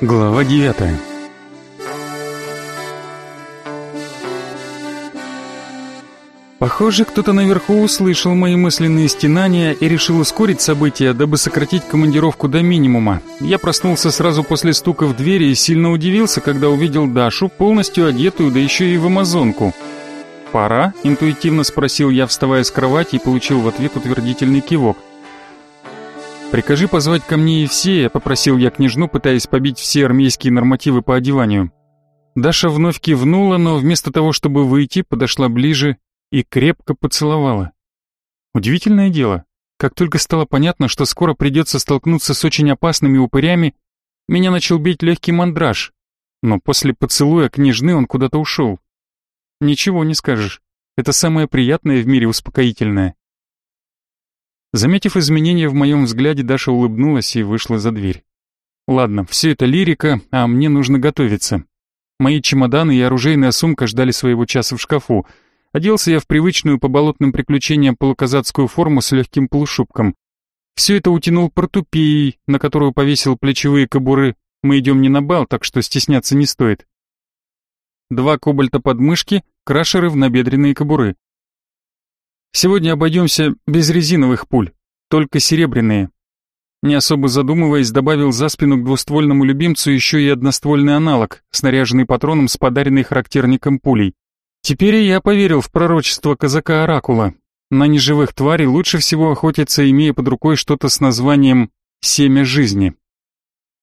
Глава девятая Похоже, кто-то наверху услышал мои мысленные стенания и решил ускорить события, дабы сократить командировку до минимума. Я проснулся сразу после стука в двери и сильно удивился, когда увидел Дашу, полностью одетую, да еще и в амазонку. «Пора?» — интуитивно спросил я, вставая с кровати, и получил в ответ утвердительный кивок. «Прикажи позвать ко мне Евсея», — попросил я княжну, пытаясь побить все армейские нормативы по одеванию. Даша вновь кивнула, но вместо того, чтобы выйти, подошла ближе и крепко поцеловала. Удивительное дело, как только стало понятно, что скоро придется столкнуться с очень опасными упырями, меня начал бить легкий мандраж, но после поцелуя княжны он куда-то ушел. Ничего не скажешь, это самое приятное в мире успокоительное. Заметив изменения в моем взгляде, Даша улыбнулась и вышла за дверь. Ладно, все это лирика, а мне нужно готовиться. Мои чемоданы и оружейная сумка ждали своего часа в шкафу — Оделся я в привычную по болотным приключениям полуказацкую форму с легким полушубком. Все это утянул портупеей, на которую повесил плечевые кобуры. Мы идем не на бал, так что стесняться не стоит. Два кобальта под мышки, крашеры в набедренные кобуры. Сегодня обойдемся без резиновых пуль, только серебряные. Не особо задумываясь, добавил за спину к двуствольному любимцу еще и одноствольный аналог, снаряженный патроном с подаренной характерником пулей. Теперь я поверил в пророчество казака-оракула. На неживых тварей лучше всего охотиться, имея под рукой что-то с названием «семя жизни».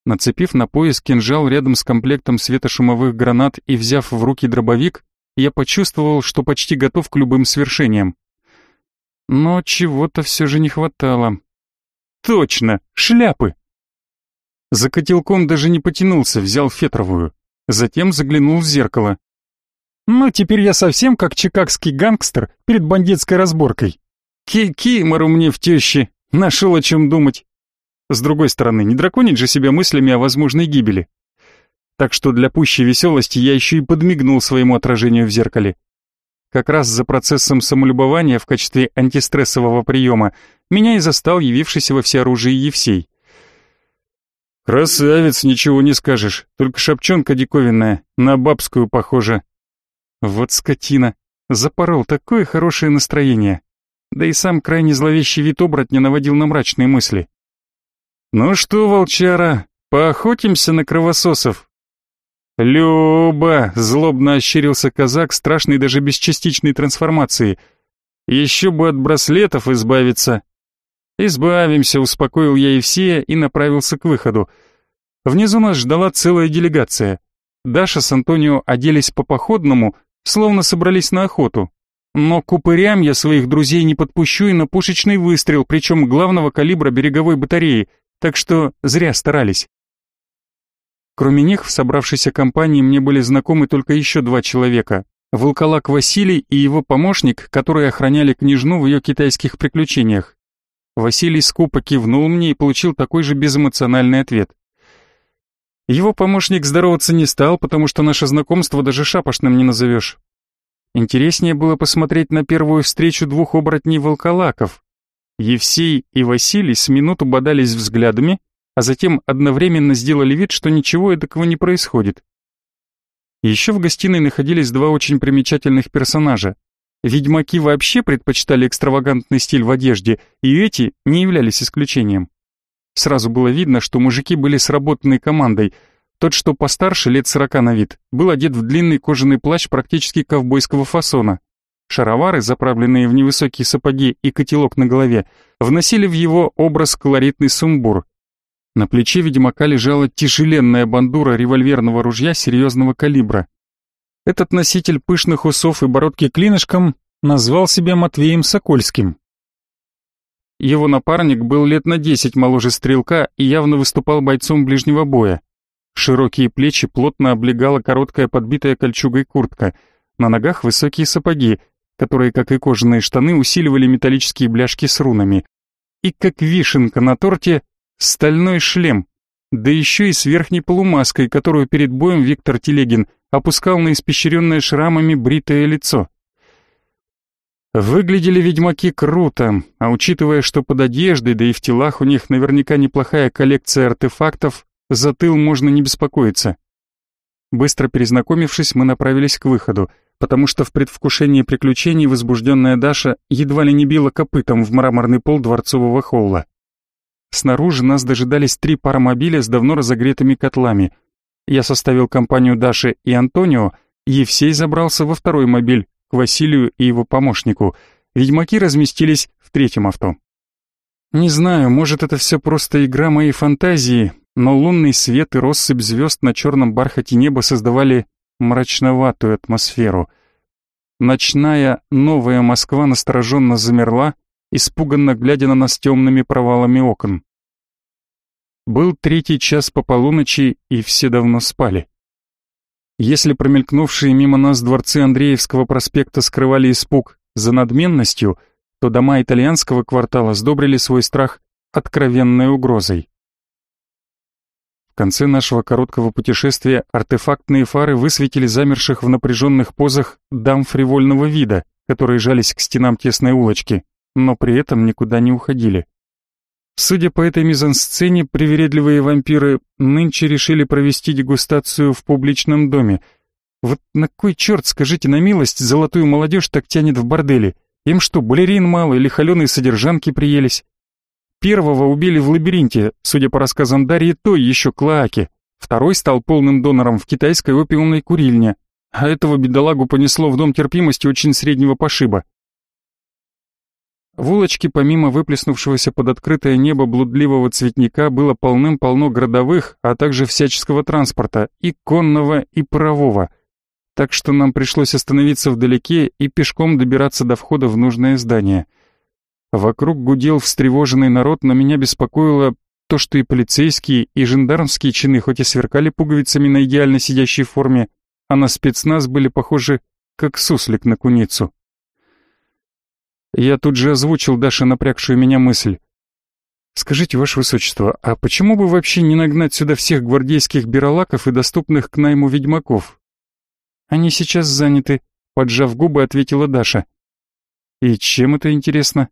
Нацепив на пояс кинжал рядом с комплектом светошумовых гранат и взяв в руки дробовик, я почувствовал, что почти готов к любым свершениям. Но чего-то все же не хватало. Точно, шляпы! За котелком даже не потянулся, взял фетровую. Затем заглянул в зеркало. Ну, теперь я совсем как чикагский гангстер перед бандитской разборкой. Ки-кимору мне в тещи, нашел о чем думать. С другой стороны, не драконить же себя мыслями о возможной гибели. Так что для пущей веселости я еще и подмигнул своему отражению в зеркале. Как раз за процессом самолюбования в качестве антистрессового приема меня и застал явившийся во всеоружии Евсей. «Красавец, ничего не скажешь, только шапчонка диковинная, на бабскую похожа», вот скотина. Запорол такое хорошее настроение. Да и сам крайне зловещий вид оборотня наводил на мрачные мысли. «Ну что, волчара, поохотимся на кровососов?» «Люба!» — злобно ощерился казак, страшный даже без частичной трансформации. «Еще бы от браслетов избавиться!» «Избавимся», — успокоил я Евсея и направился к выходу. Внизу нас ждала целая делегация. Даша с Антонио оделись по походному, словно собрались на охоту. Но к упырям я своих друзей не подпущу и на пушечный выстрел, причем главного калибра береговой батареи, так что зря старались. Кроме них, в собравшейся компании мне были знакомы только еще два человека. Волколак Василий и его помощник, которые охраняли княжну в ее китайских приключениях. Василий скупо кивнул мне и получил такой же безэмоциональный ответ. Его помощник здороваться не стал, потому что наше знакомство даже шапошным не назовешь. Интереснее было посмотреть на первую встречу двух оборотней-волколаков. Евсей и Василий с минуту бодались взглядами, а затем одновременно сделали вид, что ничего эдакого не происходит. Еще в гостиной находились два очень примечательных персонажа. Ведьмаки вообще предпочитали экстравагантный стиль в одежде, и эти не являлись исключением. Сразу было видно, что мужики были сработанной командой. Тот, что постарше, лет сорока на вид, был одет в длинный кожаный плащ практически ковбойского фасона. Шаровары, заправленные в невысокие сапоги и котелок на голове, вносили в его образ колоритный сумбур. На плече ведьмака лежала тяжеленная бандура револьверного ружья серьезного калибра. Этот носитель пышных усов и бородки клинышком назвал себя Матвеем Сокольским. Его напарник был лет на десять моложе стрелка и явно выступал бойцом ближнего боя. Широкие плечи плотно облегала короткая подбитая кольчугой куртка, на ногах высокие сапоги, которые, как и кожаные штаны, усиливали металлические бляшки с рунами. И как вишенка на торте, стальной шлем, да еще и с верхней полумаской, которую перед боем Виктор Телегин опускал на испещренное шрамами бритое лицо. Выглядели ведьмаки круто, а учитывая, что под одеждой, да и в телах у них наверняка неплохая коллекция артефактов, За тыл можно не беспокоиться. Быстро перезнакомившись, мы направились к выходу, потому что в предвкушении приключений возбужденная Даша едва ли не била копытом в мраморный пол дворцового холла. Снаружи нас дожидались три паромобиля с давно разогретыми котлами. Я составил компанию Даши и Антонио, Евсей забрался во второй мобиль, к Василию и его помощнику. Ведьмаки разместились в третьем авто. Не знаю, может это все просто игра моей фантазии, но лунный свет и россыпь звезд на черном бархате неба создавали мрачноватую атмосферу. Ночная новая Москва настороженно замерла, испуганно глядя на нас темными провалами окон. Был третий час по полуночи, и все давно спали. Если промелькнувшие мимо нас дворцы Андреевского проспекта скрывали испуг за надменностью, то дома итальянского квартала сдобрили свой страх откровенной угрозой. В конце нашего короткого путешествия артефактные фары высветили замерших в напряженных позах дам фривольного вида, которые жались к стенам тесной улочки, но при этом никуда не уходили. Судя по этой мизансцене, привередливые вампиры нынче решили провести дегустацию в публичном доме. Вот на кой черт, скажите на милость, золотую молодежь так тянет в борделе? Им что, балерин мало или холеные содержанки приелись? Первого убили в лабиринте, судя по рассказам Дарьи, той еще Клоаки. Второй стал полным донором в китайской опиумной курильне. А этого бедолагу понесло в дом терпимости очень среднего пошиба. В улочке помимо выплеснувшегося под открытое небо блудливого цветника было полным-полно городовых, а также всяческого транспорта, и конного, и парового. Так что нам пришлось остановиться вдалеке и пешком добираться до входа в нужное здание. Вокруг гудел встревоженный народ, но меня беспокоило то, что и полицейские, и жандармские чины хоть и сверкали пуговицами на идеально сидящей форме, а на спецназ были похожи как суслик на куницу. Я тут же озвучил Даше напрягшую меня мысль. «Скажите, Ваше Высочество, а почему бы вообще не нагнать сюда всех гвардейских биролаков и доступных к найму ведьмаков?» «Они сейчас заняты», — поджав губы, ответила Даша. «И чем это интересно?»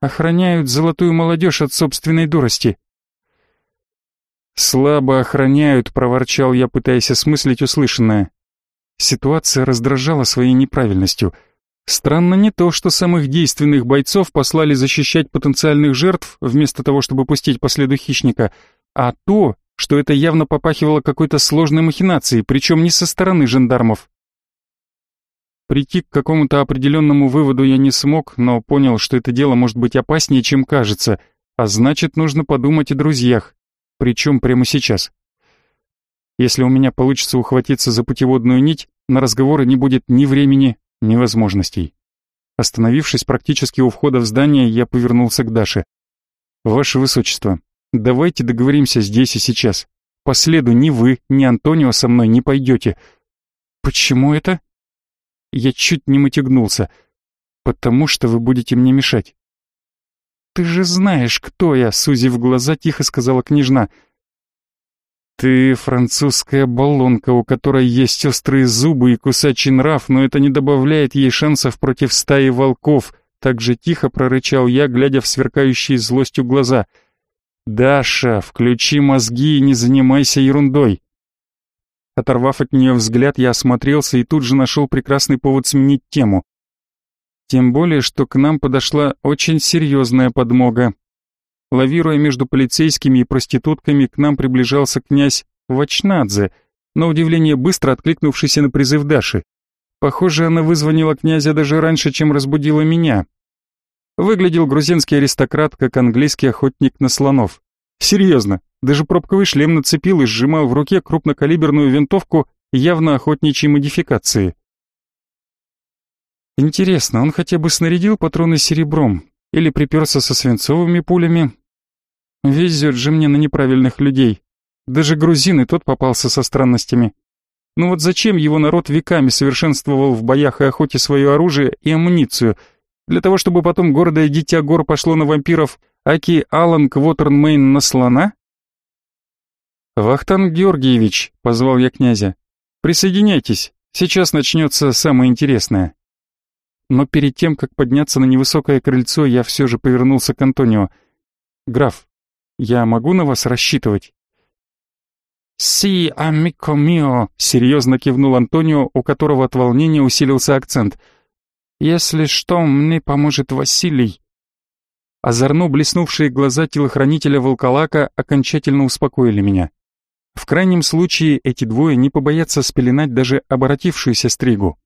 «Охраняют золотую молодежь от собственной дурости». «Слабо охраняют», — проворчал я, пытаясь осмыслить услышанное. Ситуация раздражала своей неправильностью — Странно не то, что самых действенных бойцов послали защищать потенциальных жертв, вместо того, чтобы пустить по следу хищника, а то, что это явно попахивало какой-то сложной махинацией, причем не со стороны жандармов. Прийти к какому-то определенному выводу я не смог, но понял, что это дело может быть опаснее, чем кажется, а значит, нужно подумать о друзьях, причем прямо сейчас. Если у меня получится ухватиться за путеводную нить, на разговоры не будет ни времени, невозможностей. Остановившись практически у входа в здание, я повернулся к Даше. «Ваше Высочество, давайте договоримся здесь и сейчас. По следу ни вы, ни Антонио со мной не пойдете». «Почему это?» Я чуть не мотягнулся. «Потому что вы будете мне мешать». «Ты же знаешь, кто я», — сузив глаза, тихо сказала княжна. «Ты французская баллонка, у которой есть острые зубы и кусачий нрав, но это не добавляет ей шансов против стаи волков», так же тихо прорычал я, глядя в сверкающие злостью глаза. «Даша, включи мозги и не занимайся ерундой». Оторвав от нее взгляд, я осмотрелся и тут же нашел прекрасный повод сменить тему. Тем более, что к нам подошла очень серьезная подмога. Лавируя между полицейскими и проститутками, к нам приближался князь Вачнадзе, на удивление быстро откликнувшийся на призыв Даши. Похоже, она вызвонила князя даже раньше, чем разбудила меня. Выглядел грузинский аристократ, как английский охотник на слонов. Серьезно, даже пробковый шлем нацепил и сжимал в руке крупнокалиберную винтовку явно охотничьей модификации. Интересно, он хотя бы снарядил патроны серебром или приперся со свинцовыми пулями, Везет же мне на неправильных людей. Даже грузин и тот попался со странностями. Ну вот зачем его народ веками совершенствовал в боях и охоте свое оружие и амуницию? Для того, чтобы потом гордое дитя гор пошло на вампиров Аки Алан Квотернмейн на слона? «Вахтанг Георгиевич», — позвал я князя, — «присоединяйтесь, сейчас начнется самое интересное». Но перед тем, как подняться на невысокое крыльцо, я все же повернулся к Антонио. «Граф, я могу на вас рассчитывать? «Си, амико мио», — серьезно кивнул Антонио, у которого от волнения усилился акцент. «Если что, мне поможет Василий». Озорно блеснувшие глаза телохранителя Волколака окончательно успокоили меня. В крайнем случае эти двое не побоятся спеленать даже оборотившуюся стригу.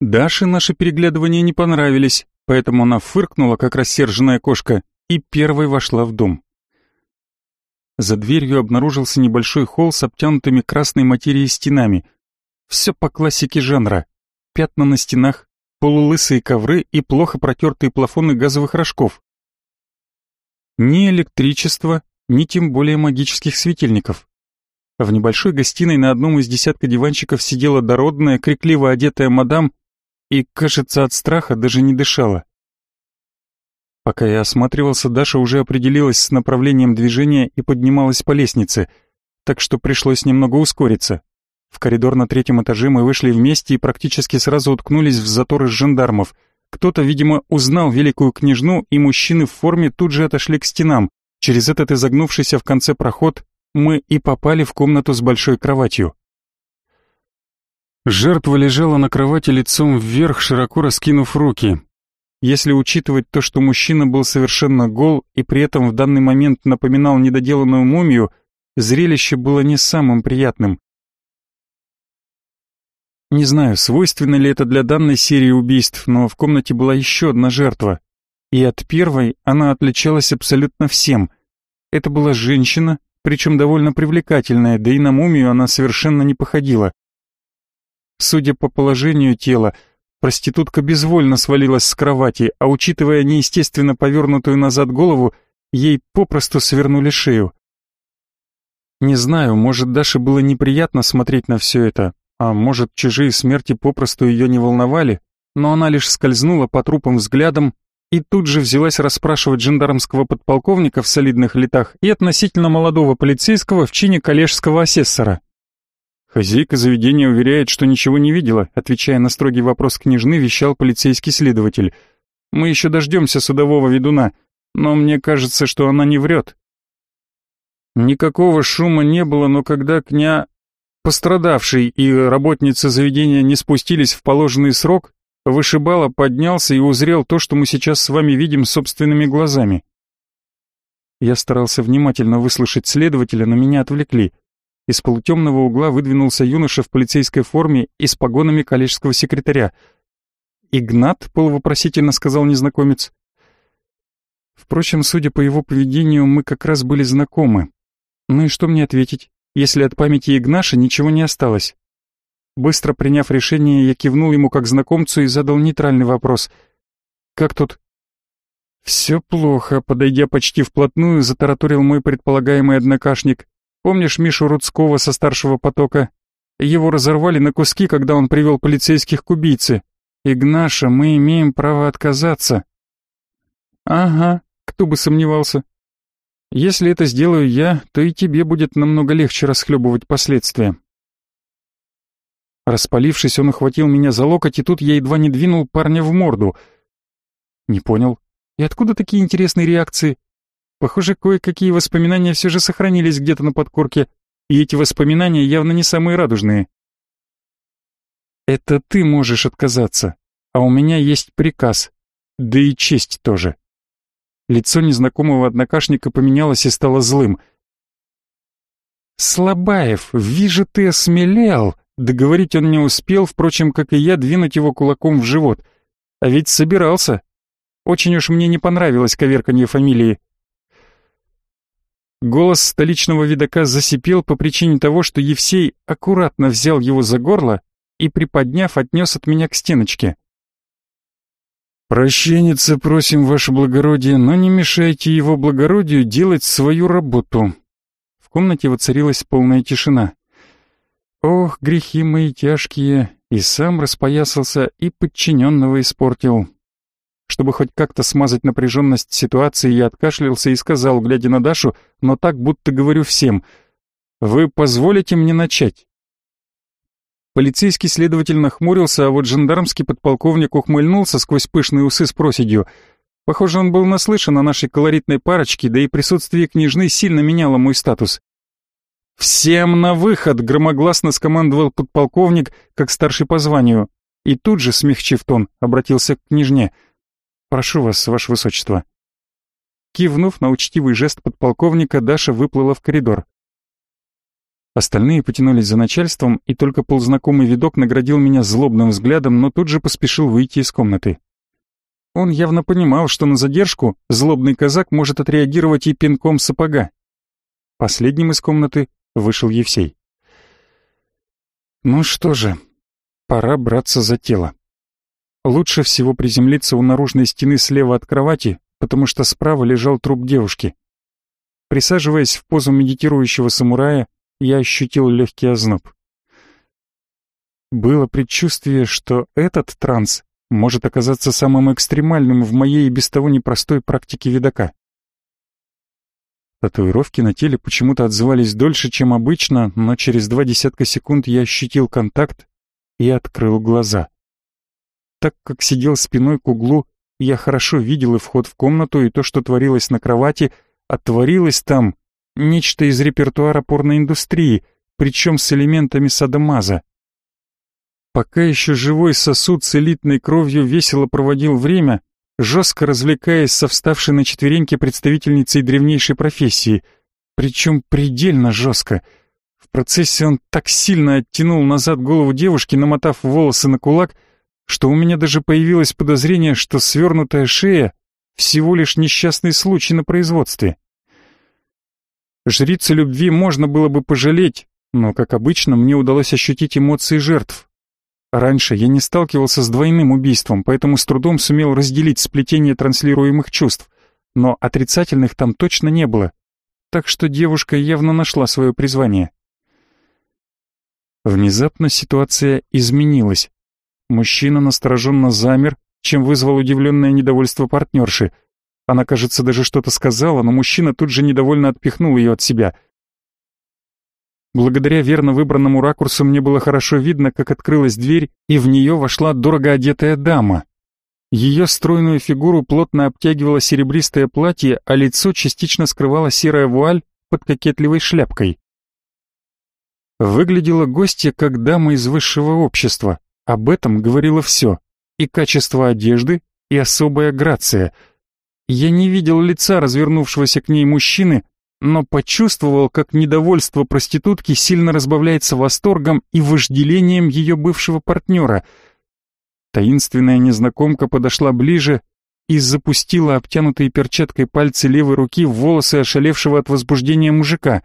Даше наши переглядывания не понравились, поэтому она фыркнула, как рассерженная кошка, и первой вошла в дом. За дверью обнаружился небольшой холл с обтянутыми красной материей стенами. Все по классике жанра. Пятна на стенах, полулысые ковры и плохо протертые плафоны газовых рожков. Ни электричества, ни тем более магических светильников. В небольшой гостиной на одном из десятка диванчиков сидела дородная, крикливо одетая мадам и, кажется, от страха даже не дышала. Пока я осматривался, Даша уже определилась с направлением движения и поднималась по лестнице, так что пришлось немного ускориться. В коридор на третьем этаже мы вышли вместе и практически сразу уткнулись в затор из жандармов. Кто-то, видимо, узнал великую княжну, и мужчины в форме тут же отошли к стенам. Через этот изогнувшийся в конце проход мы и попали в комнату с большой кроватью. Жертва лежала на кровати лицом вверх, широко раскинув руки. Если учитывать то, что мужчина был совершенно гол и при этом в данный момент напоминал недоделанную мумию, зрелище было не самым приятным. Не знаю, свойственно ли это для данной серии убийств, но в комнате была еще одна жертва. И от первой она отличалась абсолютно всем. Это была женщина, причем довольно привлекательная, да и на мумию она совершенно не походила. Судя по положению тела, Проститутка безвольно свалилась с кровати, а учитывая неестественно повернутую назад голову, ей попросту свернули шею. Не знаю, может, Даше было неприятно смотреть на все это, а может, чужие смерти попросту ее не волновали, но она лишь скользнула по трупам взглядом и тут же взялась расспрашивать жандармского подполковника в солидных летах и относительно молодого полицейского в чине коллежского асессора. Хозяйка заведения уверяет, что ничего не видела, отвечая на строгий вопрос княжны, вещал полицейский следователь. Мы еще дождемся судового ведуна, но мне кажется, что она не врет. Никакого шума не было, но когда кня... Пострадавший и работница заведения не спустились в положенный срок, вышибала поднялся и узрел то, что мы сейчас с вами видим собственными глазами. Я старался внимательно выслушать следователя, но меня отвлекли — из полутемного угла выдвинулся юноша в полицейской форме и с погонами коллежского секретаря. «Игнат?» — полувопросительно сказал незнакомец. Впрочем, судя по его поведению, мы как раз были знакомы. Ну и что мне ответить, если от памяти Игнаша ничего не осталось? Быстро приняв решение, я кивнул ему как знакомцу и задал нейтральный вопрос. «Как тут?» «Все плохо», — подойдя почти вплотную, затараторил мой предполагаемый однокашник. Помнишь Мишу Рудского со старшего потока? Его разорвали на куски, когда он привел полицейских к убийце. Игнаша, мы имеем право отказаться. Ага, кто бы сомневался. Если это сделаю я, то и тебе будет намного легче расхлебывать последствия. Распалившись, он охватил меня за локоть, и тут я едва не двинул парня в морду. Не понял. И откуда такие интересные реакции? Похоже, кое-какие воспоминания все же сохранились где-то на подкорке, и эти воспоминания явно не самые радужные. Это ты можешь отказаться, а у меня есть приказ, да и честь тоже. Лицо незнакомого однокашника поменялось и стало злым. «Слабаев, вижу, ты осмелел!» Договорить он не успел, впрочем, как и я, двинуть его кулаком в живот. А ведь собирался. Очень уж мне не понравилось коверканье фамилии. Голос столичного видака засипел по причине того, что Евсей аккуратно взял его за горло и, приподняв, отнес от меня к стеночке. «Прощенница просим, ваше благородие, но не мешайте его благородию делать свою работу». В комнате воцарилась полная тишина. «Ох, грехи мои тяжкие!» И сам распоясался, и подчиненного испортил. Чтобы хоть как-то смазать напряженность ситуации, я откашлялся и сказал, глядя на Дашу, но так, будто говорю всем, «Вы позволите мне начать?» Полицейский следователь нахмурился, а вот жандармский подполковник ухмыльнулся сквозь пышные усы с проседью. Похоже, он был наслышан о нашей колоритной парочке, да и присутствие княжны сильно меняло мой статус. «Всем на выход!» — громогласно скомандовал подполковник, как старший по званию. И тут же, смягчив тон, обратился к княжне. «Прошу вас, ваше высочество». Кивнув на учтивый жест подполковника, Даша выплыла в коридор. Остальные потянулись за начальством, и только ползнакомый видок наградил меня злобным взглядом, но тут же поспешил выйти из комнаты. Он явно понимал, что на задержку злобный казак может отреагировать и пинком сапога. Последним из комнаты вышел Евсей. Ну что же, пора браться за тело. Лучше всего приземлиться у наружной стены слева от кровати, потому что справа лежал труп девушки. Присаживаясь в позу медитирующего самурая, я ощутил легкий озноб. Было предчувствие, что этот транс может оказаться самым экстремальным в моей и без того непростой практике видока. Татуировки на теле почему-то отзывались дольше, чем обычно, но через два десятка секунд я ощутил контакт и открыл глаза. Так как сидел спиной к углу, я хорошо видел и вход в комнату, и то, что творилось на кровати, а творилось там Нечто из репертуара порноиндустрии, причем с элементами садомаза. Пока еще живой сосуд с элитной кровью весело проводил время, жестко развлекаясь со вставшей на четвереньки представительницей древнейшей профессии, причем предельно жестко. В процессе он так сильно оттянул назад голову девушки, намотав волосы на кулак, что у меня даже появилось подозрение, что свернутая шея — всего лишь несчастный случай на производстве. Жрицы любви можно было бы пожалеть, но, как обычно, мне удалось ощутить эмоции жертв. Раньше я не сталкивался с двойным убийством, поэтому с трудом сумел разделить сплетение транслируемых чувств, но отрицательных там точно не было. Так что девушка явно нашла свое призвание. Внезапно ситуация изменилась. Мужчина настороженно замер, чем вызвал удивленное недовольство партнерши — она, кажется, даже что-то сказала, но мужчина тут же недовольно отпихнул ее от себя. Благодаря верно выбранному ракурсу мне было хорошо видно, как открылась дверь, и в нее вошла дорого одетая дама. Ее стройную фигуру плотно обтягивало серебристое платье, а лицо частично скрывала серая вуаль под кокетливой шляпкой. Выглядела гостья как дама из высшего общества. Об этом говорило все. И качество одежды, и особая грация — я не видел лица развернувшегося к ней мужчины, но почувствовал, как недовольство проститутки сильно разбавляется восторгом и вожделением ее бывшего партнера. Таинственная незнакомка подошла ближе и запустила обтянутые перчаткой пальцы левой руки в волосы ошалевшего от возбуждения мужика.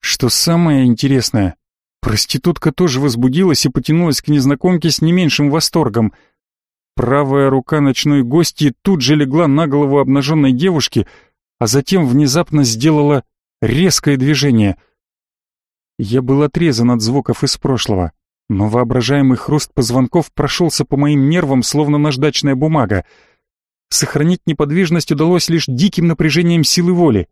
Что самое интересное, проститутка тоже возбудилась и потянулась к незнакомке с не меньшим восторгом — Правая рука ночной гости тут же легла на голову обнаженной девушки, а затем внезапно сделала резкое движение. Я был отрезан от звуков из прошлого, но воображаемый хруст позвонков прошелся по моим нервам, словно наждачная бумага. Сохранить неподвижность удалось лишь диким напряжением силы воли.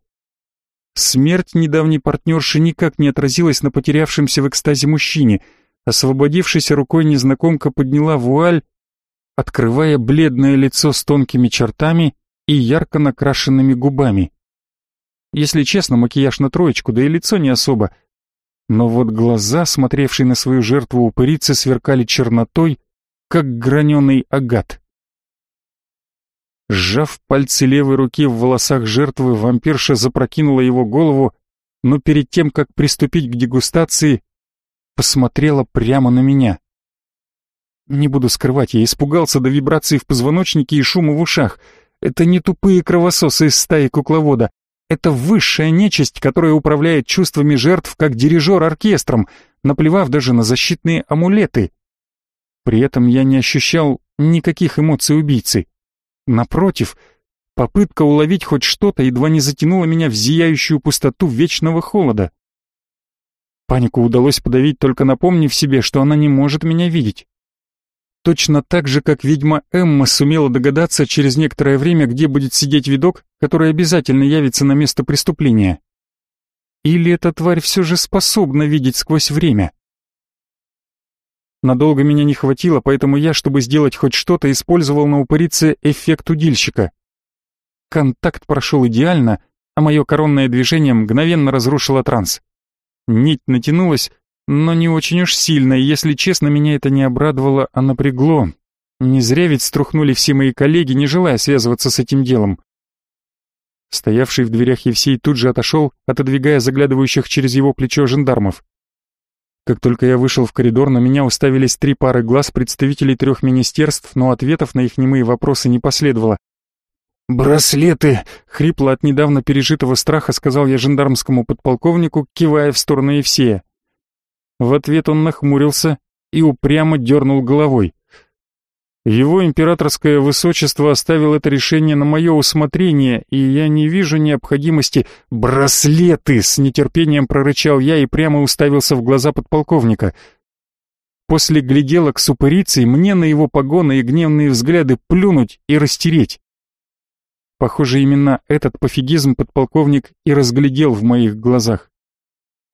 Смерть недавней партнерши никак не отразилась на потерявшемся в экстазе мужчине. Освободившейся рукой незнакомка подняла вуаль открывая бледное лицо с тонкими чертами и ярко накрашенными губами. Если честно, макияж на троечку, да и лицо не особо. Но вот глаза, смотревшие на свою жертву упырицы, сверкали чернотой, как граненый агат. Сжав пальцы левой руки в волосах жертвы, вампирша запрокинула его голову, но перед тем, как приступить к дегустации, посмотрела прямо на меня. Не буду скрывать, я испугался до вибраций в позвоночнике и шума в ушах. Это не тупые кровососы из стаи кукловода. Это высшая нечисть, которая управляет чувствами жертв как дирижер оркестром, наплевав даже на защитные амулеты. При этом я не ощущал никаких эмоций убийцы. Напротив, попытка уловить хоть что-то едва не затянула меня в зияющую пустоту вечного холода. Панику удалось подавить, только напомнив себе, что она не может меня видеть. Точно так же, как ведьма Эмма сумела догадаться через некоторое время, где будет сидеть видок, который обязательно явится на место преступления. Или эта тварь все же способна видеть сквозь время? Надолго меня не хватило, поэтому я, чтобы сделать хоть что-то, использовал на упырице эффект удильщика. Контакт прошел идеально, а мое коронное движение мгновенно разрушило транс. Нить натянулась, но не очень уж сильно, и, если честно, меня это не обрадовало, а напрягло. Не зря ведь струхнули все мои коллеги, не желая связываться с этим делом. Стоявший в дверях Евсей тут же отошел, отодвигая заглядывающих через его плечо жандармов. Как только я вышел в коридор, на меня уставились три пары глаз представителей трех министерств, но ответов на их немые вопросы не последовало. «Браслеты!» — хрипло от недавно пережитого страха сказал я жандармскому подполковнику, кивая в сторону Евсея. В ответ он нахмурился и упрямо дернул головой. Его императорское высочество оставил это решение на мое усмотрение, и я не вижу необходимости... Браслеты! С нетерпением прорычал я и прямо уставился в глаза подполковника. После гляделок с упырицей мне на его погоны и гневные взгляды плюнуть и растереть. Похоже, именно этот пофигизм подполковник и разглядел в моих глазах.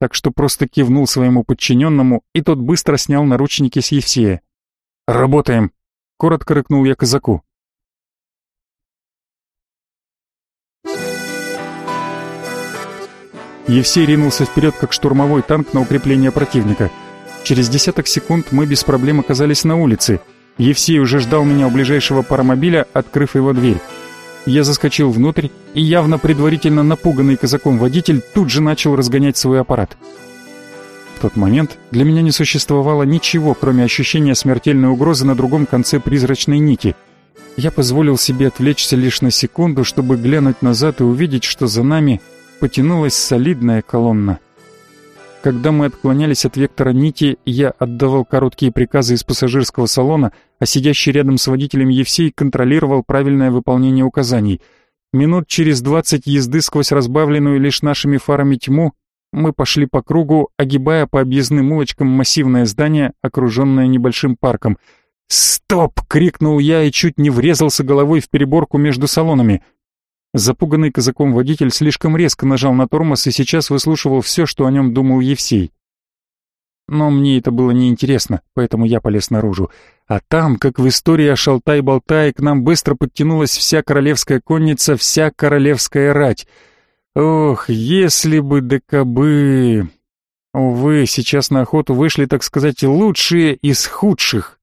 Так что просто кивнул своему подчиненному, и тот быстро снял наручники с Евсея. «Работаем!» Коротко рыкнул я казаку. Евсей ринулся вперед, как штурмовой танк на укрепление противника. Через десяток секунд мы без проблем оказались на улице. Евсей уже ждал меня у ближайшего паромобиля, открыв его дверь. Я заскочил внутрь, и явно предварительно напуганный казаком водитель тут же начал разгонять свой аппарат. В тот момент для меня не существовало ничего, кроме ощущения смертельной угрозы на другом конце призрачной нити. Я позволил себе отвлечься лишь на секунду, чтобы глянуть назад и увидеть, что за нами потянулась солидная колонна. Когда мы отклонялись от вектора нити, я отдавал короткие приказы из пассажирского салона, а сидящий рядом с водителем Евсей контролировал правильное выполнение указаний. Минут через двадцать езды сквозь разбавленную лишь нашими фарами тьму мы пошли по кругу, огибая по объездным улочкам массивное здание, окруженное небольшим парком. «Стоп!» — крикнул я и чуть не врезался головой в переборку между салонами. Запуганный казаком водитель слишком резко нажал на тормоз и сейчас выслушивал все, что о нем думал Евсей. Но мне это было неинтересно, поэтому я полез наружу. А там, как в истории о Шалтай-Болтай, к нам быстро подтянулась вся королевская конница, вся королевская рать — Ох, если бы да кабы... Увы, сейчас на охоту вышли, так сказать, лучшие из худших.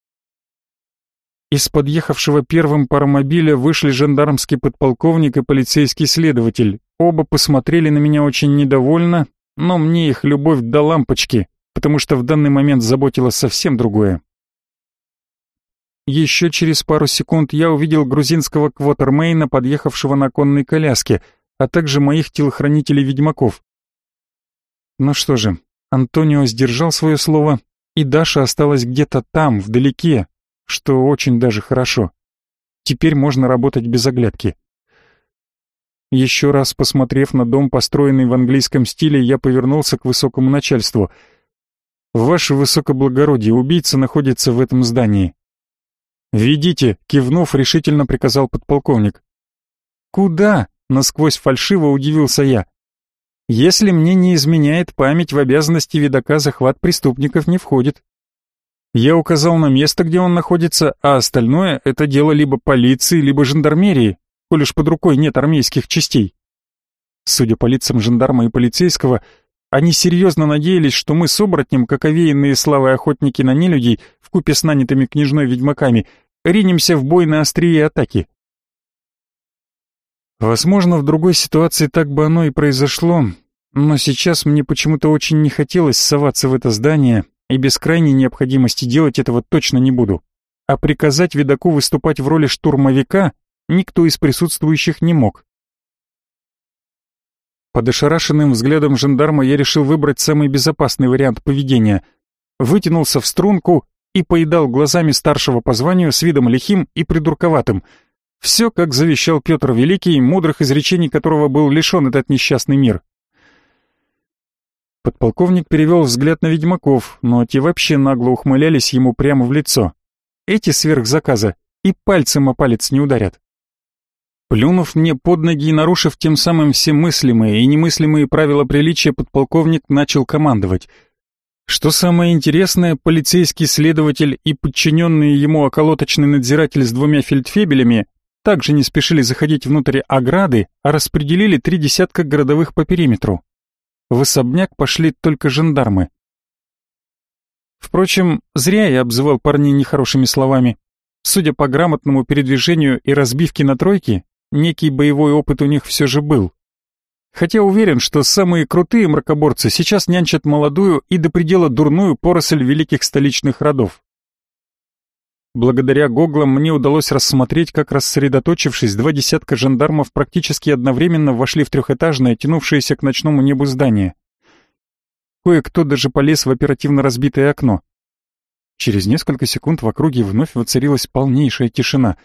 Из подъехавшего первым паромобиля вышли жандармский подполковник и полицейский следователь. Оба посмотрели на меня очень недовольно, но мне их любовь до лампочки, потому что в данный момент заботило совсем другое. Еще через пару секунд я увидел грузинского квотермейна, подъехавшего на конной коляске — а также моих телохранителей-ведьмаков. Ну что же, Антонио сдержал свое слово, и Даша осталась где-то там, вдалеке, что очень даже хорошо. Теперь можно работать без оглядки. Еще раз посмотрев на дом, построенный в английском стиле, я повернулся к высокому начальству. «Ваше высокоблагородие, убийца находится в этом здании». «Ведите», — кивнув, решительно приказал подполковник. «Куда?» Насквозь фальшиво удивился я. Если мне не изменяет память, в обязанности видака захват преступников не входит. Я указал на место, где он находится, а остальное — это дело либо полиции, либо жандармерии, коль уж под рукой нет армейских частей. Судя по лицам жандарма и полицейского, они серьезно надеялись, что мы с оборотнем, как овеянные славой охотники на нелюдей, вкупе с нанятыми княжной ведьмаками, ринемся в бой на острие атаки. Возможно, в другой ситуации так бы оно и произошло, но сейчас мне почему-то очень не хотелось соваться в это здание, и без крайней необходимости делать этого точно не буду. А приказать видаку выступать в роли штурмовика никто из присутствующих не мог. Под ошарашенным взглядом жандарма я решил выбрать самый безопасный вариант поведения. Вытянулся в струнку и поедал глазами старшего по званию с видом лихим и придурковатым — все, как завещал Петр Великий, мудрых изречений которого был лишен этот несчастный мир. Подполковник перевел взгляд на ведьмаков, но те вообще нагло ухмылялись ему прямо в лицо. Эти сверхзаказа и пальцем о палец не ударят. Плюнув мне под ноги и нарушив тем самым все мыслимые и немыслимые правила приличия, подполковник начал командовать. Что самое интересное, полицейский следователь и подчиненный ему околоточный надзиратель с двумя фельдфебелями также не спешили заходить внутрь ограды, а распределили три десятка городовых по периметру. В особняк пошли только жандармы. Впрочем, зря я обзывал парней нехорошими словами. Судя по грамотному передвижению и разбивке на тройки, некий боевой опыт у них все же был. Хотя уверен, что самые крутые мракоборцы сейчас нянчат молодую и до предела дурную поросль великих столичных родов. Благодаря гоглам мне удалось рассмотреть, как рассредоточившись, два десятка жандармов практически одновременно вошли в трехэтажное, тянувшееся к ночному небу здание. Кое-кто даже полез в оперативно разбитое окно. Через несколько секунд в округе вновь воцарилась полнейшая тишина.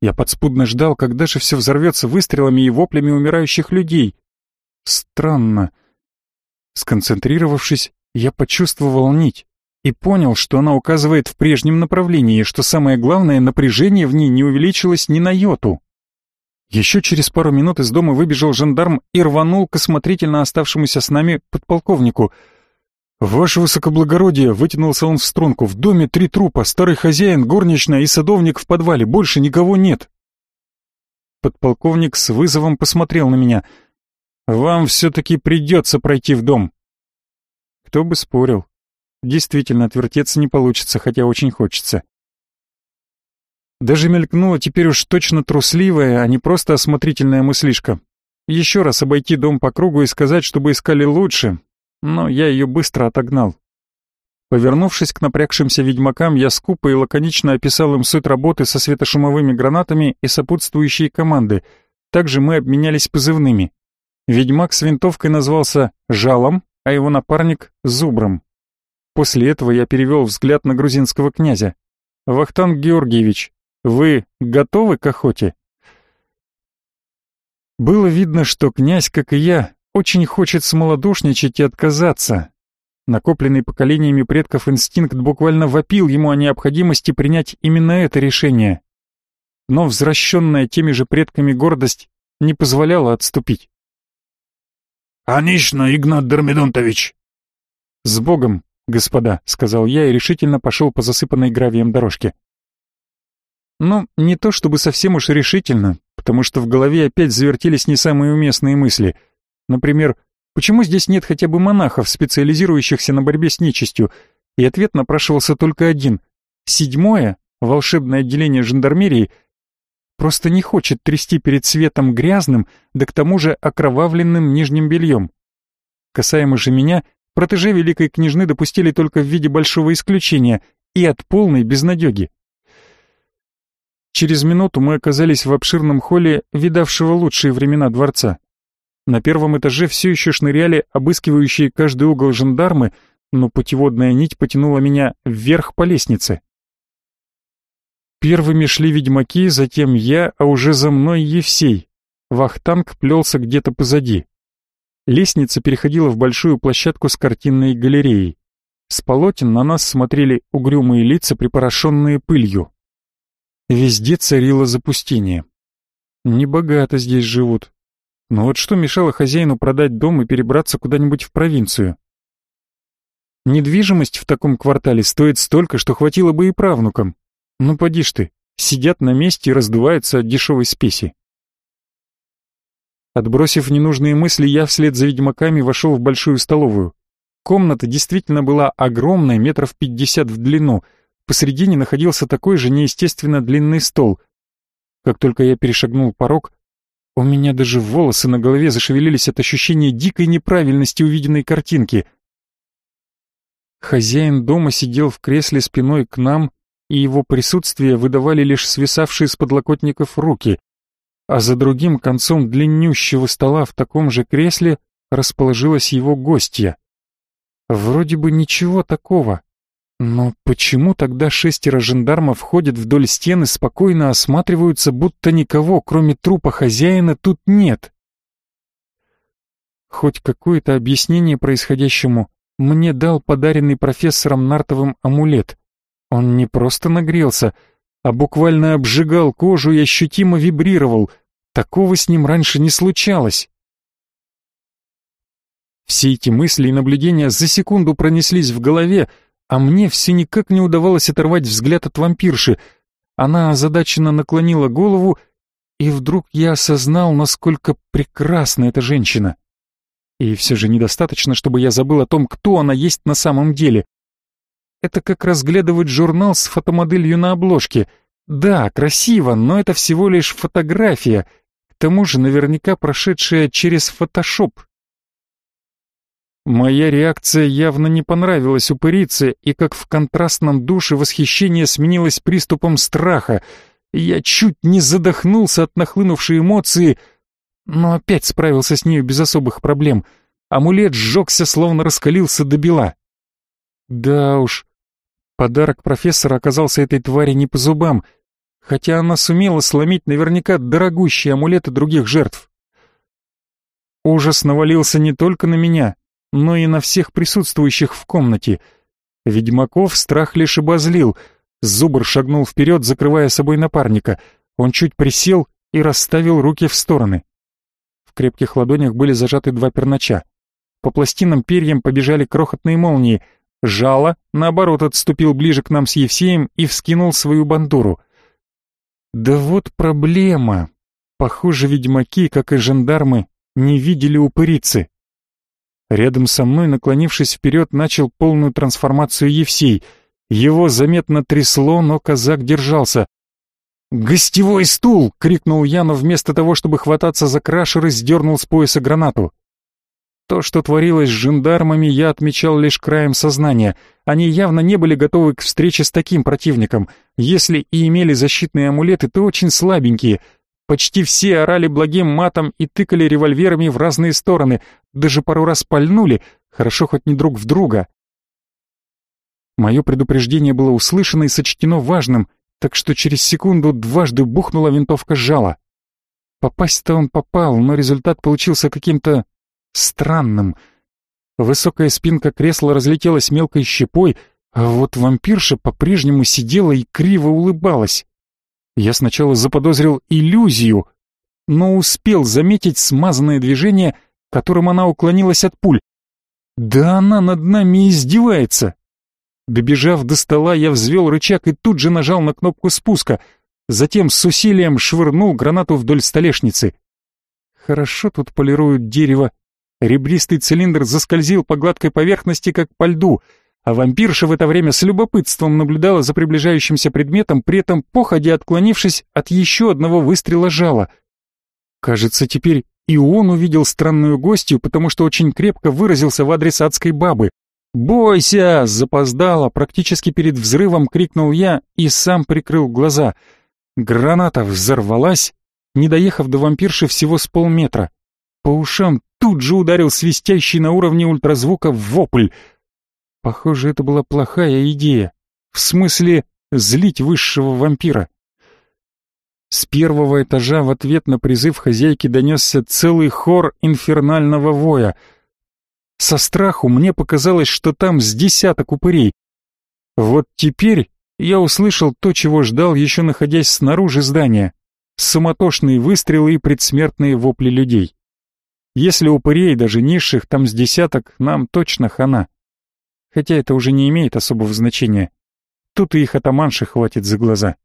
Я подспудно ждал, когда же все взорвется выстрелами и воплями умирающих людей. Странно. Сконцентрировавшись, я почувствовал нить и понял, что она указывает в прежнем направлении, что самое главное, напряжение в ней не увеличилось ни на йоту. Еще через пару минут из дома выбежал жандарм и рванул к осмотрительно оставшемуся с нами подполковнику. «Ваше высокоблагородие!» — вытянулся он в струнку. «В доме три трупа, старый хозяин, горничная и садовник в подвале, больше никого нет!» Подполковник с вызовом посмотрел на меня — вам все-таки придется пройти в дом. Кто бы спорил. Действительно, отвертеться не получится, хотя очень хочется. Даже мелькнула теперь уж точно трусливая, а не просто осмотрительная мыслишка. Еще раз обойти дом по кругу и сказать, чтобы искали лучше, но я ее быстро отогнал. Повернувшись к напрягшимся ведьмакам, я скупо и лаконично описал им суть работы со светошумовыми гранатами и сопутствующие команды. Также мы обменялись позывными. Ведьмак с винтовкой назвался Жалом, а его напарник — Зубром. После этого я перевел взгляд на грузинского князя. «Вахтанг Георгиевич, вы готовы к охоте?» Было видно, что князь, как и я, очень хочет смолодушничать и отказаться. Накопленный поколениями предков инстинкт буквально вопил ему о необходимости принять именно это решение. Но возвращенная теми же предками гордость не позволяла отступить. «Конечно, Игнат Дермидонтович!» «С Богом, господа», — сказал я и решительно пошел по засыпанной гравием дорожке. Ну, не то чтобы совсем уж решительно, потому что в голове опять завертелись не самые уместные мысли. Например, почему здесь нет хотя бы монахов, специализирующихся на борьбе с нечистью? И ответ напрашивался только один. Седьмое, волшебное отделение жандармерии, Просто не хочет трясти перед светом грязным, да к тому же окровавленным нижним бельем. Касаемо же меня, протеже великой княжны допустили только в виде большого исключения и от полной безнадеги. Через минуту мы оказались в обширном холле, видавшего лучшие времена дворца. На первом этаже все еще шныряли обыскивающие каждый угол жандармы, но путеводная нить потянула меня вверх по лестнице. Первыми шли ведьмаки, затем я, а уже за мной Евсей. Вахтанг плелся где-то позади. Лестница переходила в большую площадку с картинной галереей. С полотен на нас смотрели угрюмые лица, припорошенные пылью. Везде царило запустение. Небогато здесь живут. Но вот что мешало хозяину продать дом и перебраться куда-нибудь в провинцию? Недвижимость в таком квартале стоит столько, что хватило бы и правнукам. Ну поди ж ты, сидят на месте и раздуваются от дешевой спеси. Отбросив ненужные мысли, я вслед за ведьмаками вошел в большую столовую. Комната действительно была огромная, метров пятьдесят в длину. Посредине находился такой же неестественно длинный стол. Как только я перешагнул порог, у меня даже волосы на голове зашевелились от ощущения дикой неправильности увиденной картинки. Хозяин дома сидел в кресле спиной к нам и его присутствие выдавали лишь свисавшие с подлокотников руки, а за другим концом длиннющего стола в таком же кресле расположилась его гостья. Вроде бы ничего такого, но почему тогда шестеро жандармов ходят вдоль стены, спокойно осматриваются, будто никого, кроме трупа хозяина, тут нет? Хоть какое-то объяснение происходящему мне дал подаренный профессором Нартовым амулет. Он не просто нагрелся, а буквально обжигал кожу и ощутимо вибрировал. Такого с ним раньше не случалось. Все эти мысли и наблюдения за секунду пронеслись в голове, а мне все никак не удавалось оторвать взгляд от вампирши. Она озадаченно наклонила голову и вдруг я осознал, насколько прекрасна эта женщина. И все же недостаточно, чтобы я забыл о том, кто она есть на самом деле. Это как разглядывать журнал с фотомоделью на обложке. Да, красиво, но это всего лишь фотография, тому же наверняка прошедшая через фотошоп. Моя реакция явно не понравилась упырице, и как в контрастном душе восхищение сменилось приступом страха. Я чуть не задохнулся от нахлынувшей эмоции, но опять справился с нею без особых проблем. Амулет сжегся, словно раскалился до бела. Да уж, подарок профессора оказался этой твари не по зубам, хотя она сумела сломить наверняка дорогущие амулеты других жертв. Ужас навалился не только на меня — но и на всех присутствующих в комнате. Ведьмаков страх лишь обозлил. Зубр шагнул вперед, закрывая собой напарника. Он чуть присел и расставил руки в стороны. В крепких ладонях были зажаты два пернача. По пластинам перьям побежали крохотные молнии. Жало, наоборот, отступил ближе к нам с Евсеем и вскинул свою бандуру. Да вот проблема. Похоже, ведьмаки, как и жандармы, не видели упырицы. Рядом со мной, наклонившись вперед, начал полную трансформацию Евсей. Его заметно трясло, но казак держался. «Гостевой стул!» — крикнул я, но вместо того, чтобы хвататься за крашеры, сдернул с пояса гранату. То, что творилось с жандармами, я отмечал лишь краем сознания. Они явно не были готовы к встрече с таким противником. Если и имели защитные амулеты, то очень слабенькие — Почти все орали благим матом и тыкали револьверами в разные стороны, даже пару раз пальнули, хорошо хоть не друг в друга. Мое предупреждение было услышано и сочтено важным, так что через секунду дважды бухнула винтовка жала. Попасть-то он попал, но результат получился каким-то странным. Высокая спинка кресла разлетелась мелкой щепой, а вот вампирша по-прежнему сидела и криво улыбалась. Я сначала заподозрил иллюзию, но успел заметить смазанное движение, которым она уклонилась от пуль. Да она над нами издевается. Добежав до стола, я взвел рычаг и тут же нажал на кнопку спуска, затем с усилием швырнул гранату вдоль столешницы. Хорошо тут полируют дерево. Ребристый цилиндр заскользил по гладкой поверхности, как по льду — а вампирша в это время с любопытством наблюдала за приближающимся предметом, при этом походя отклонившись от еще одного выстрела жала. Кажется, теперь и он увидел странную гостью, потому что очень крепко выразился в адрес адской бабы. «Бойся!» — запоздало, практически перед взрывом крикнул я и сам прикрыл глаза. Граната взорвалась, не доехав до вампирши всего с полметра. По ушам тут же ударил свистящий на уровне ультразвука вопль — Похоже, это была плохая идея. В смысле, злить высшего вампира. С первого этажа в ответ на призыв хозяйки донесся целый хор инфернального воя. Со страху мне показалось, что там с десяток упырей. Вот теперь я услышал то, чего ждал, еще находясь снаружи здания. Суматошные выстрелы и предсмертные вопли людей. Если упырей, даже низших, там с десяток, нам точно хана хотя это уже не имеет особого значения. Тут и их атаманши хватит за глаза.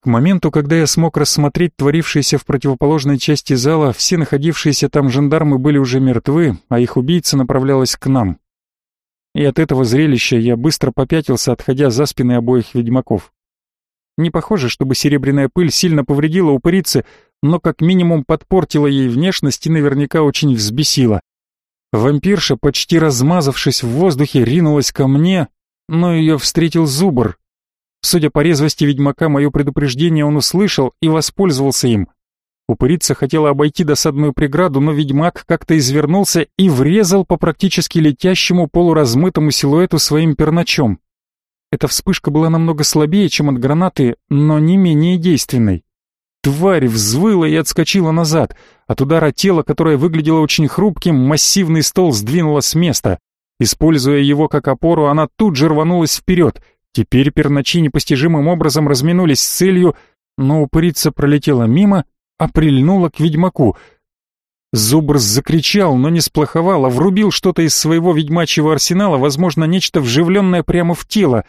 К моменту, когда я смог рассмотреть творившееся в противоположной части зала, все находившиеся там жандармы были уже мертвы, а их убийца направлялась к нам. И от этого зрелища я быстро попятился, отходя за спины обоих ведьмаков. Не похоже, чтобы серебряная пыль сильно повредила упырице, но как минимум подпортила ей внешность и наверняка очень взбесила. Вампирша, почти размазавшись в воздухе, ринулась ко мне, но ее встретил зубр. Судя по резвости ведьмака, мое предупреждение он услышал и воспользовался им. Упырица хотела обойти досадную преграду, но ведьмак как-то извернулся и врезал по практически летящему полуразмытому силуэту своим перначом. Эта вспышка была намного слабее, чем от гранаты, но не менее действенной. Тварь взвыла и отскочила назад. От удара тела, которое выглядело очень хрупким, массивный стол сдвинуло с места. Используя его как опору, она тут же рванулась вперед. Теперь перначи непостижимым образом разминулись с целью, но упырица пролетела мимо, а прильнула к ведьмаку. Зубр закричал, но не сплоховал, а врубил что-то из своего ведьмачьего арсенала, возможно, нечто вживленное прямо в тело.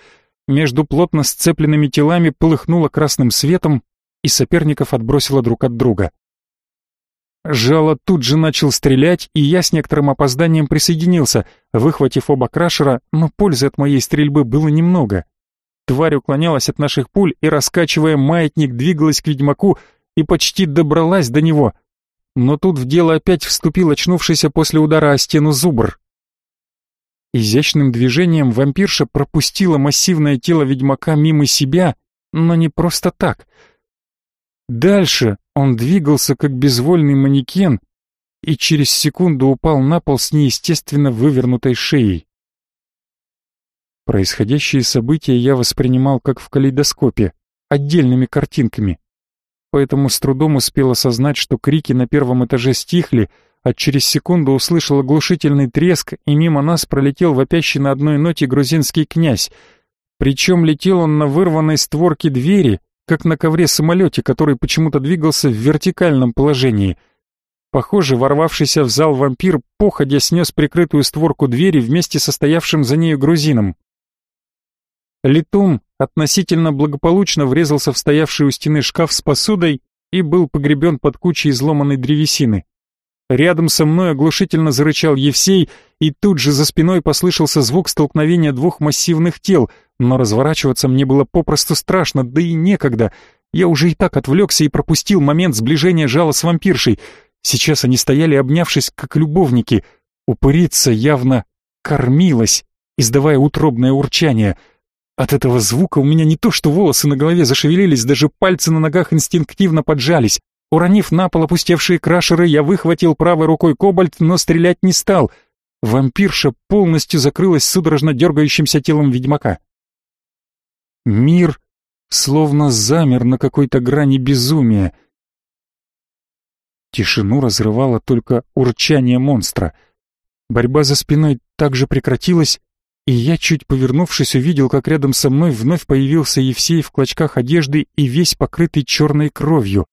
Между плотно сцепленными телами полыхнуло красным светом, и соперников отбросило друг от друга. Жало тут же начал стрелять, и я с некоторым опозданием присоединился, выхватив оба крашера, но пользы от моей стрельбы было немного. Тварь уклонялась от наших пуль и, раскачивая маятник, двигалась к ведьмаку и почти добралась до него. Но тут в дело опять вступил очнувшийся после удара о стену зубр. Изящным движением вампирша пропустила массивное тело ведьмака мимо себя, но не просто так. Дальше он двигался как безвольный манекен и через секунду упал на пол с неестественно вывернутой шеей. Происходящие события я воспринимал как в калейдоскопе, отдельными картинками. Поэтому с трудом успел осознать, что крики на первом этаже стихли, а через секунду услышал оглушительный треск, и мимо нас пролетел вопящий на одной ноте грузинский князь. Причем летел он на вырванной створке двери, как на ковре-самолете, который почему-то двигался в вертикальном положении. Похоже, ворвавшийся в зал вампир походя снес прикрытую створку двери вместе со стоявшим за нею грузином. Летун относительно благополучно врезался в стоявший у стены шкаф с посудой и был погребен под кучей изломанной древесины. Рядом со мной оглушительно зарычал Евсей, и тут же за спиной послышался звук столкновения двух массивных тел — но разворачиваться мне было попросту страшно, да и некогда. Я уже и так отвлекся и пропустил момент сближения жала с вампиршей. Сейчас они стояли, обнявшись, как любовники. Упырица явно кормилась, издавая утробное урчание. От этого звука у меня не то что волосы на голове зашевелились, даже пальцы на ногах инстинктивно поджались. Уронив на пол опустевшие крашеры, я выхватил правой рукой кобальт, но стрелять не стал. Вампирша полностью закрылась судорожно дергающимся телом ведьмака. Мир словно замер на какой-то грани безумия. Тишину разрывало только урчание монстра. Борьба за спиной также прекратилась, и я, чуть повернувшись, увидел, как рядом со мной вновь появился Евсей в клочках одежды и весь покрытый черной кровью.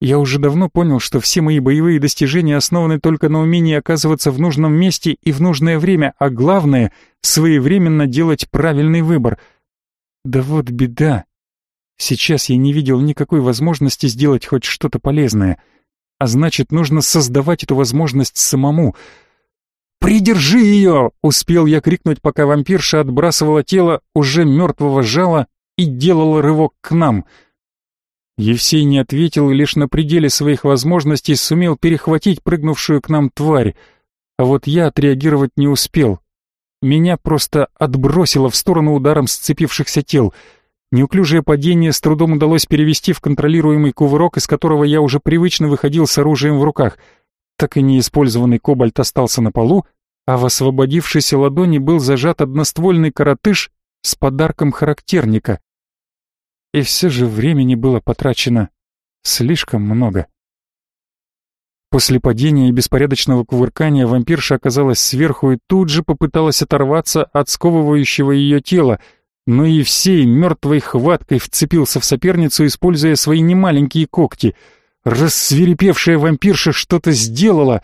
Я уже давно понял, что все мои боевые достижения основаны только на умении оказываться в нужном месте и в нужное время, а главное — своевременно делать правильный выбор — да вот беда. Сейчас я не видел никакой возможности сделать хоть что-то полезное. А значит, нужно создавать эту возможность самому. «Придержи ее!» — успел я крикнуть, пока вампирша отбрасывала тело уже мертвого жала и делала рывок к нам. Евсей не ответил и лишь на пределе своих возможностей сумел перехватить прыгнувшую к нам тварь. А вот я отреагировать не успел. Меня просто отбросило в сторону ударом сцепившихся тел. Неуклюжее падение с трудом удалось перевести в контролируемый кувырок, из которого я уже привычно выходил с оружием в руках. Так и неиспользованный кобальт остался на полу, а в освободившейся ладони был зажат одноствольный коротыш с подарком характерника. И все же времени было потрачено слишком много. После падения и беспорядочного кувыркания вампирша оказалась сверху и тут же попыталась оторваться от сковывающего ее тела, но и всей мертвой хваткой вцепился в соперницу, используя свои немаленькие когти. Рассверепевшая вампирша что-то сделала,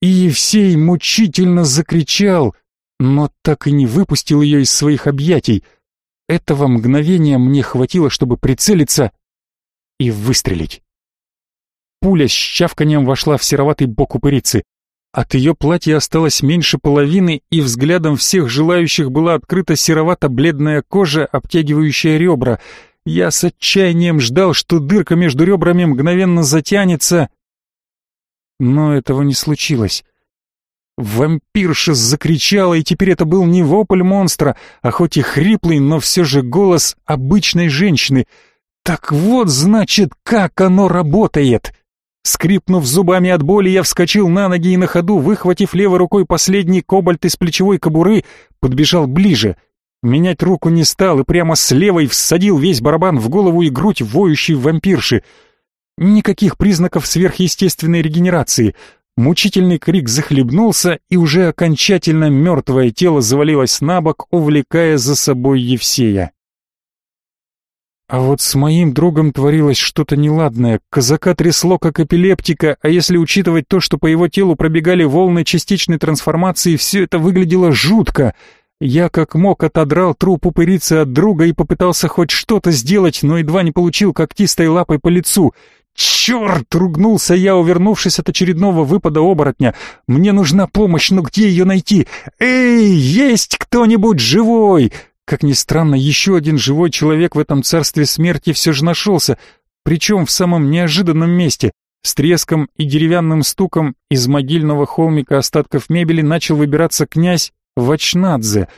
и Евсей мучительно закричал, но так и не выпустил ее из своих объятий. Этого мгновения мне хватило, чтобы прицелиться и выстрелить. Пуля с щавканием вошла в сероватый бок упырицы. От ее платья осталось меньше половины, и взглядом всех желающих была открыта серовато-бледная кожа, обтягивающая ребра. Я с отчаянием ждал, что дырка между ребрами мгновенно затянется. Но этого не случилось. Вампирша закричала, и теперь это был не вопль монстра, а хоть и хриплый, но все же голос обычной женщины. Так вот, значит, как оно работает! Скрипнув зубами от боли, я вскочил на ноги и на ходу, выхватив левой рукой последний кобальт из плечевой кобуры, подбежал ближе. Менять руку не стал и прямо с левой всадил весь барабан в голову и грудь воющей вампирши. Никаких признаков сверхъестественной регенерации. Мучительный крик захлебнулся, и уже окончательно мертвое тело завалилось на бок, увлекая за собой Евсея. А вот с моим другом творилось что-то неладное. Казака трясло как эпилептика, а если учитывать то, что по его телу пробегали волны частичной трансформации, все это выглядело жутко. Я как мог отодрал труп упырицы от друга и попытался хоть что-то сделать, но едва не получил когтистой лапой по лицу. «Черт!» — ругнулся я, увернувшись от очередного выпада оборотня. «Мне нужна помощь, но где ее найти? Эй, есть кто-нибудь живой?» Как ни странно, еще один живой человек в этом царстве смерти все же нашелся, причем в самом неожиданном месте. С треском и деревянным стуком из могильного холмика остатков мебели начал выбираться князь Вачнадзе.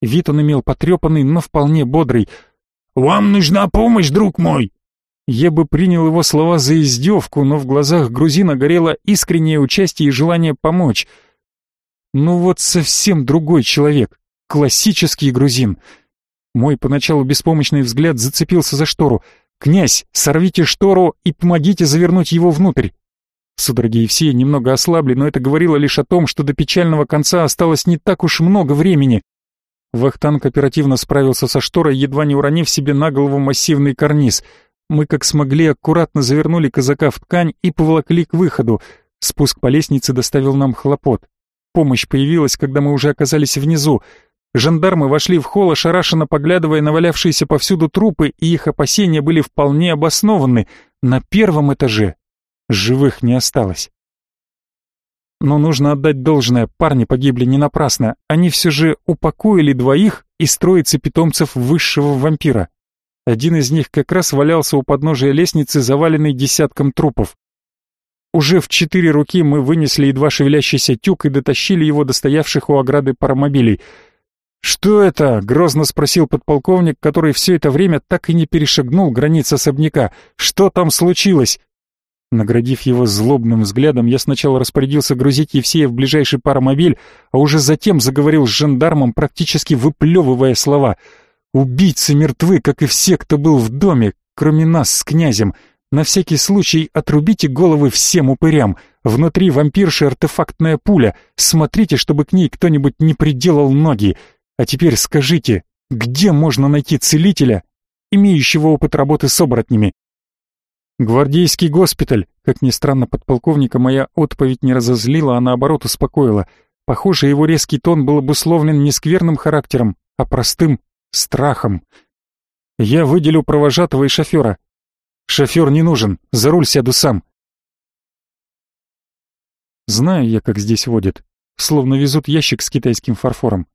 Вид он имел потрепанный, но вполне бодрый. «Вам нужна помощь, друг мой!» Я бы принял его слова за издевку, но в глазах грузина горело искреннее участие и желание помочь. Ну вот совсем другой человек, классический грузин. Мой поначалу беспомощный взгляд зацепился за штору — «Князь, сорвите штору и помогите завернуть его внутрь!» Судороги Евсея немного ослабли, но это говорило лишь о том, что до печального конца осталось не так уж много времени. Вахтанг оперативно справился со шторой, едва не уронив себе на голову массивный карниз. Мы как смогли аккуратно завернули казака в ткань и поволокли к выходу. Спуск по лестнице доставил нам хлопот. Помощь появилась, когда мы уже оказались внизу. Жандармы вошли в холл, ошарашенно поглядывая на валявшиеся повсюду трупы, и их опасения были вполне обоснованы. На первом этаже живых не осталось. Но нужно отдать должное, парни погибли не напрасно. Они все же упокоили двоих из троицы питомцев высшего вампира. Один из них как раз валялся у подножия лестницы, заваленный десятком трупов. Уже в четыре руки мы вынесли едва шевелящийся тюк и дотащили его до стоявших у ограды паромобилей — «Что это?» — грозно спросил подполковник, который все это время так и не перешагнул границ особняка. «Что там случилось?» Наградив его злобным взглядом, я сначала распорядился грузить Евсея в ближайший паромобиль, а уже затем заговорил с жандармом, практически выплевывая слова. «Убийцы мертвы, как и все, кто был в доме, кроме нас с князем. На всякий случай отрубите головы всем упырям. Внутри вампирши артефактная пуля. Смотрите, чтобы к ней кто-нибудь не приделал ноги. А теперь скажите, где можно найти целителя, имеющего опыт работы с оборотнями? Гвардейский госпиталь, как ни странно, подполковника моя отповедь не разозлила, а наоборот успокоила. Похоже, его резкий тон был обусловлен не скверным характером, а простым страхом. Я выделю провожатого и шофера. Шофер не нужен, за руль сяду сам. Знаю я, как здесь водят. Словно везут ящик с китайским фарфором.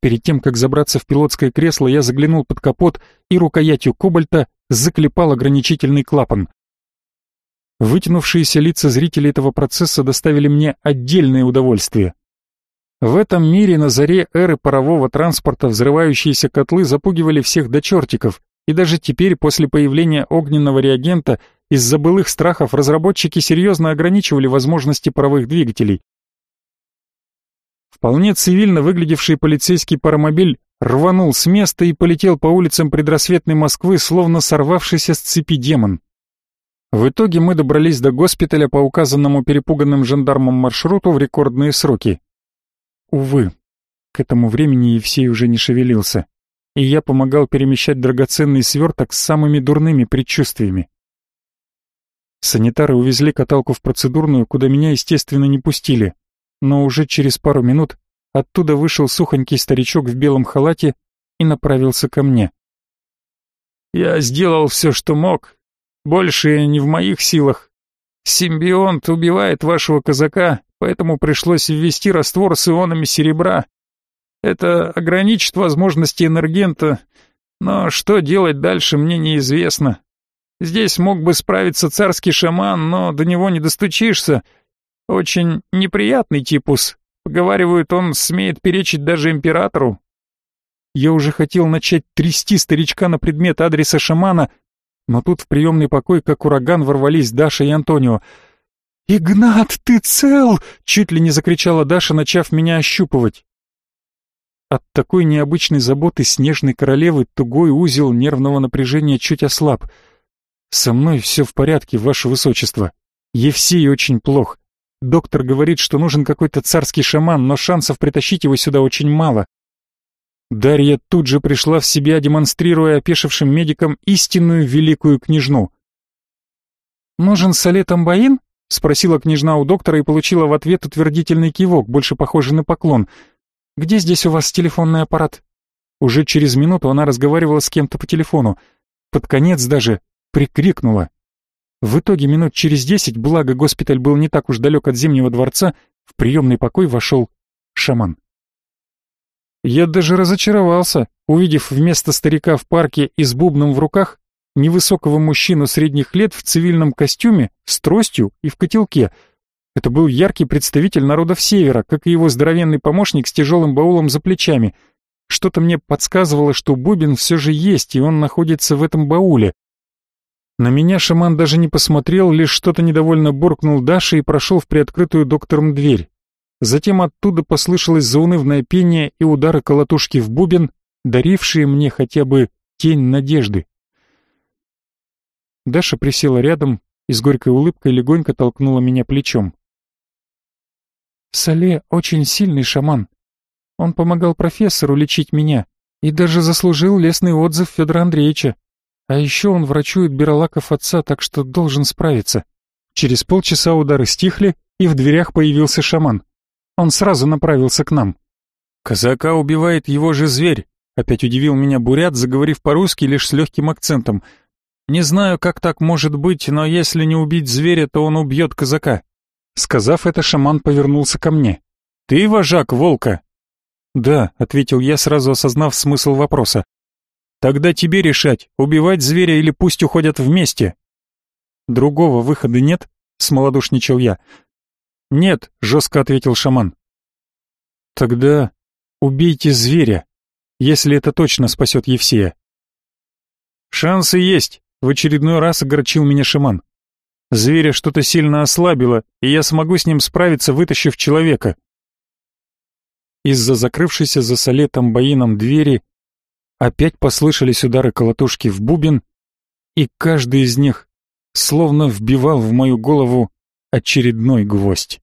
Перед тем, как забраться в пилотское кресло, я заглянул под капот и рукоятью кобальта заклепал ограничительный клапан. Вытянувшиеся лица зрителей этого процесса доставили мне отдельное удовольствие. В этом мире на заре эры парового транспорта взрывающиеся котлы запугивали всех до чертиков, и даже теперь, после появления огненного реагента, из-за былых страхов разработчики серьезно ограничивали возможности паровых двигателей. Вполне цивильно выглядевший полицейский паромобиль рванул с места и полетел по улицам предрассветной Москвы, словно сорвавшийся с цепи демон. В итоге мы добрались до госпиталя по указанному перепуганным жандармам маршруту в рекордные сроки. Увы, к этому времени Евсей уже не шевелился, и я помогал перемещать драгоценный сверток с самыми дурными предчувствиями. Санитары увезли каталку в процедурную, куда меня, естественно, не пустили но уже через пару минут оттуда вышел сухонький старичок в белом халате и направился ко мне. «Я сделал все, что мог. Больше не в моих силах. Симбионт убивает вашего казака, поэтому пришлось ввести раствор с ионами серебра. Это ограничит возможности энергента, но что делать дальше, мне неизвестно. Здесь мог бы справиться царский шаман, но до него не достучишься, очень неприятный типус. Поговаривают, он смеет перечить даже императору. Я уже хотел начать трясти старичка на предмет адреса шамана, но тут в приемный покой, как ураган, ворвались Даша и Антонио. «Игнат, ты цел!» — чуть ли не закричала Даша, начав меня ощупывать. От такой необычной заботы снежной королевы тугой узел нервного напряжения чуть ослаб. «Со мной все в порядке, ваше высочество. Евсей очень плох. Доктор говорит, что нужен какой-то царский шаман, но шансов притащить его сюда очень мало. Дарья тут же пришла в себя, демонстрируя опешившим медикам истинную великую княжну. «Нужен Салет Амбаин?» — спросила княжна у доктора и получила в ответ утвердительный кивок, больше похожий на поклон. где здесь у вас телефонный аппарат?» Уже через минуту она разговаривала с кем-то по телефону. Под конец даже прикрикнула. В итоге минут через десять, благо госпиталь был не так уж далек от Зимнего дворца, в приемный покой вошел шаман. Я даже разочаровался, увидев вместо старика в парке и с бубном в руках невысокого мужчину средних лет в цивильном костюме, с тростью и в котелке. Это был яркий представитель народов Севера, как и его здоровенный помощник с тяжелым баулом за плечами. Что-то мне подсказывало, что бубен все же есть, и он находится в этом бауле. На меня шаман даже не посмотрел, лишь что-то недовольно буркнул Даше и прошел в приоткрытую доктором дверь. Затем оттуда послышалось заунывное пение и удары колотушки в бубен, дарившие мне хотя бы тень надежды. Даша присела рядом и с горькой улыбкой легонько толкнула меня плечом. Сале очень сильный шаман. Он помогал профессору лечить меня и даже заслужил лестный отзыв Федора Андреевича. А еще он врачует Биролаков отца, так что должен справиться. Через полчаса удары стихли, и в дверях появился шаман. Он сразу направился к нам. «Казака убивает его же зверь», — опять удивил меня Бурят, заговорив по-русски лишь с легким акцентом. «Не знаю, как так может быть, но если не убить зверя, то он убьет казака». Сказав это, шаман повернулся ко мне. «Ты вожак волка?» «Да», — ответил я, сразу осознав смысл вопроса. «Тогда тебе решать, убивать зверя или пусть уходят вместе». «Другого выхода нет?» — смолодушничал я. «Нет», — жестко ответил шаман. «Тогда убейте зверя, если это точно спасет Евсея». «Шансы есть», — в очередной раз огорчил меня шаман. «Зверя что-то сильно ослабило, и я смогу с ним справиться, вытащив человека». Из-за закрывшейся за солетом боином двери опять послышались удары колотушки в бубен, и каждый из них словно вбивал в мою голову очередной гвоздь.